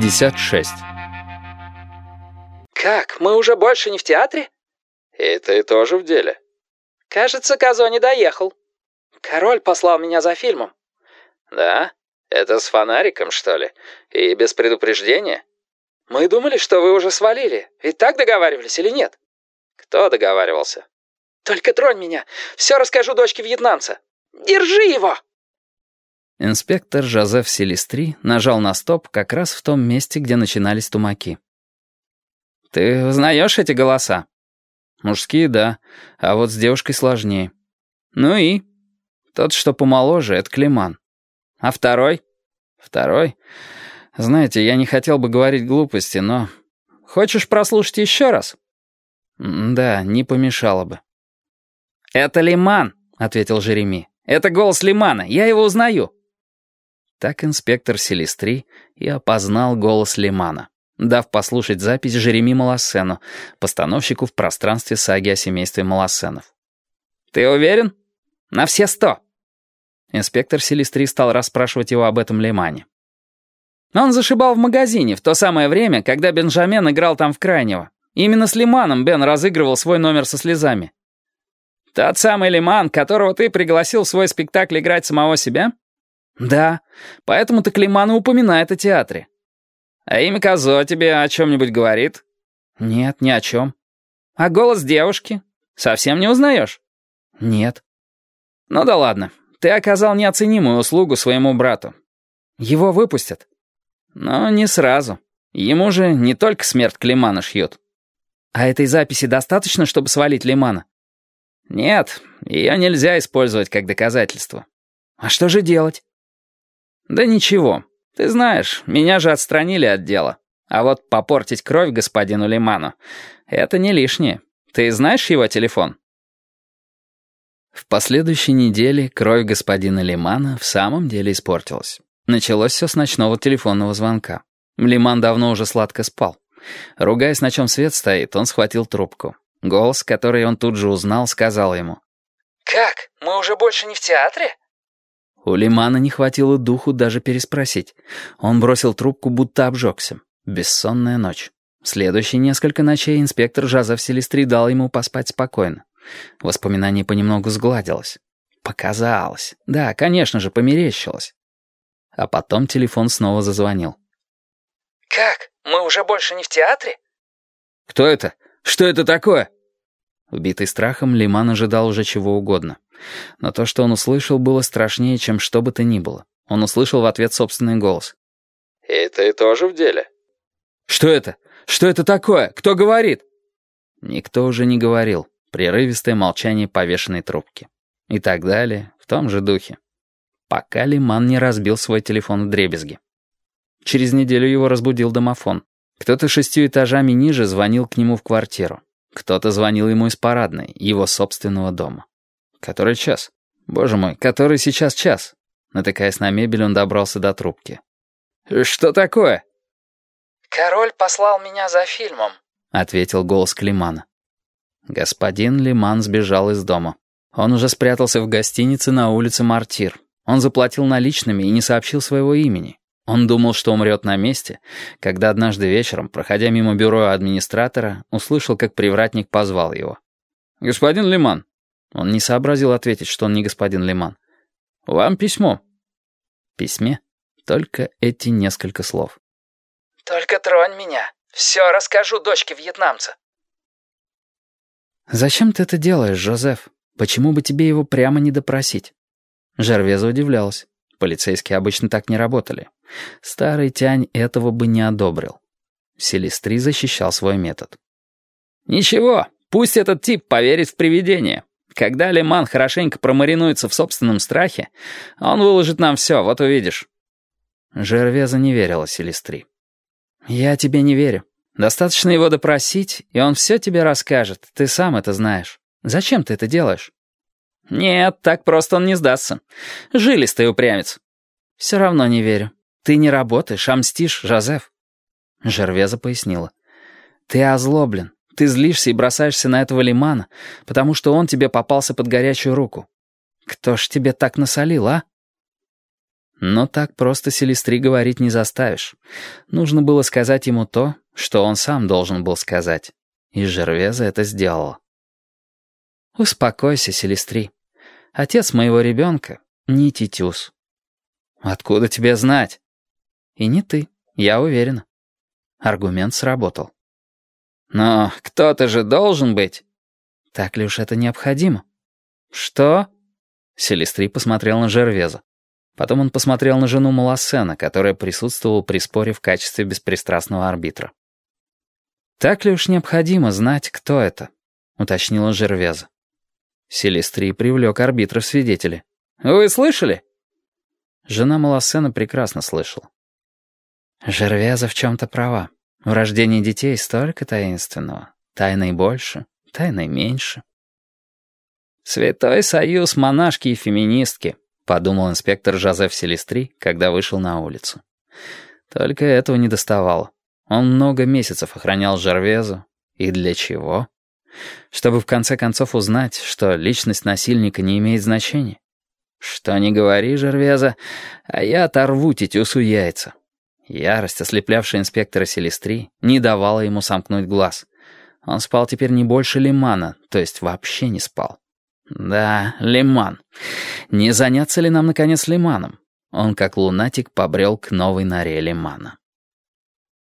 56. «Как, мы уже больше не в театре?» «И ты тоже в деле?» «Кажется, Казо не доехал. Король послал меня за фильмом». «Да? Это с фонариком, что ли? И без предупреждения?» «Мы думали, что вы уже свалили. Ведь так договаривались или нет?» «Кто договаривался?» «Только тронь меня. Все расскажу дочке вьетнамца. Держи его!» Инспектор Жозеф Селестри нажал на стоп как раз в том месте, где начинались тумаки. «Ты узнаешь эти голоса?» «Мужские, да, а вот с девушкой сложнее». «Ну и?» «Тот, что помоложе, — это Климан. А второй?» «Второй? Знаете, я не хотел бы говорить глупости, но... Хочешь прослушать еще раз?» «Да, не помешало бы». «Это Лиман», — ответил Жереми. «Это голос Лимана, я его узнаю». Так инспектор Селестри и опознал голос Лимана, дав послушать запись Жереми Малассену, постановщику в пространстве саги о семействе Малассенов. «Ты уверен? На все сто!» Инспектор Селестри стал расспрашивать его об этом Лимане. Он зашибал в магазине в то самое время, когда Бенджамен играл там в крайнего. Именно с Лиманом Бен разыгрывал свой номер со слезами. «Тот самый Лиман, которого ты пригласил в свой спектакль играть самого себя?» «Да, поэтому-то Климан и упоминает о театре». «А имя Козо тебе о чем-нибудь говорит?» «Нет, ни о чем». «А голос девушки? Совсем не узнаешь?» «Нет». «Ну да ладно, ты оказал неоценимую услугу своему брату. Его выпустят». «Но не сразу. Ему же не только смерть Климана шьют». «А этой записи достаточно, чтобы свалить Лимана?» «Нет, ее нельзя использовать как доказательство». «А что же делать?» «Да ничего. Ты знаешь, меня же отстранили от дела. А вот попортить кровь господину Лиману — это не лишнее. Ты знаешь его телефон?» В последующей неделе кровь господина Лимана в самом деле испортилась. Началось все с ночного телефонного звонка. Лиман давно уже сладко спал. Ругаясь, на чем свет стоит, он схватил трубку. Голос, который он тут же узнал, сказал ему. «Как? Мы уже больше не в театре?» У Лимана не хватило духу даже переспросить. Он бросил трубку, будто обжегся. Бессонная ночь. Следующие несколько ночей инспектор Жазов Селестри дал ему поспать спокойно. Воспоминание понемногу сгладилось. Показалось. Да, конечно же, померещилось. А потом телефон снова зазвонил. «Как? Мы уже больше не в театре?» «Кто это? Что это такое?» Убитый страхом, Лиман ожидал уже чего угодно. Но то, что он услышал, было страшнее, чем что бы то ни было. Он услышал в ответ собственный голос. «И ты тоже в деле?» «Что это? Что это такое? Кто говорит?» Никто уже не говорил. Прерывистое молчание повешенной трубки. И так далее, в том же духе. Пока Лиман не разбил свой телефон в дребезги. Через неделю его разбудил домофон. Кто-то шестью этажами ниже звонил к нему в квартиру. Кто-то звонил ему из парадной, его собственного дома. Который час? Боже мой, который сейчас час? Натыкаясь на мебель, он добрался до трубки. «Что такое?» «Король послал меня за фильмом», — ответил голос Климана. Господин Лиман сбежал из дома. Он уже спрятался в гостинице на улице Мартир. Он заплатил наличными и не сообщил своего имени. Он думал, что умрет на месте, когда однажды вечером, проходя мимо бюро администратора, услышал, как привратник позвал его. «Господин Лиман, он не сообразил ответить, что он не господин Лиман. «Вам письмо». В письме только эти несколько слов. «Только тронь меня. Все расскажу дочке вьетнамца». «Зачем ты это делаешь, Жозеф? Почему бы тебе его прямо не допросить?» Жервеза удивлялась. Полицейские обычно так не работали. Старый тянь этого бы не одобрил. Селестри защищал свой метод. «Ничего, пусть этот тип поверит в привидение. Когда Лиман хорошенько промаринуется в собственном страхе, он выложит нам все, вот увидишь». Жервеза не верила Селестри. «Я тебе не верю. Достаточно его допросить, и он все тебе расскажет. Ты сам это знаешь. Зачем ты это делаешь?» «Нет, так просто он не сдастся. Жилистый упрямец». «Все равно не верю. Ты не работаешь, а мстишь, Жозеф». Жервеза пояснила. «Ты озлоблен. Ты злишься и бросаешься на этого лимана, потому что он тебе попался под горячую руку. Кто ж тебе так насолил, а?» Но так просто Селестри говорить не заставишь. Нужно было сказать ему то, что он сам должен был сказать. И Жервеза это сделала. «Успокойся, Селестри. Отец моего ребенка не Титюс». «Откуда тебе знать?» «И не ты, я уверена». Аргумент сработал. «Но кто-то же должен быть». «Так ли уж это необходимо?» «Что?» Селестри посмотрел на Жервеза. Потом он посмотрел на жену Малассена, которая присутствовала при споре в качестве беспристрастного арбитра. «Так ли уж необходимо знать, кто это?» — уточнила Жервеза. Селестри привлек арбитра в свидетели. «Вы слышали?» Жена Малассена прекрасно слышала. Жервеза в чем-то права. В рождении детей столько таинственного. Тайной больше, тайной меньше. «Святой союз монашки и феминистки», подумал инспектор Жозеф Селестри, когда вышел на улицу. Только этого не доставало. Он много месяцев охранял Жервезу. И для чего? Чтобы в конце концов узнать, что личность насильника не имеет значения. Что не говори, Жервеза, а я оторву тетюсу яйца. Ярость, ослеплявшая инспектора Селестри, не давала ему сомкнуть глаз. Он спал теперь не больше лимана, то есть вообще не спал. Да, лиман. Не заняться ли нам, наконец, лиманом? Он, как лунатик, побрел к новой норе лимана.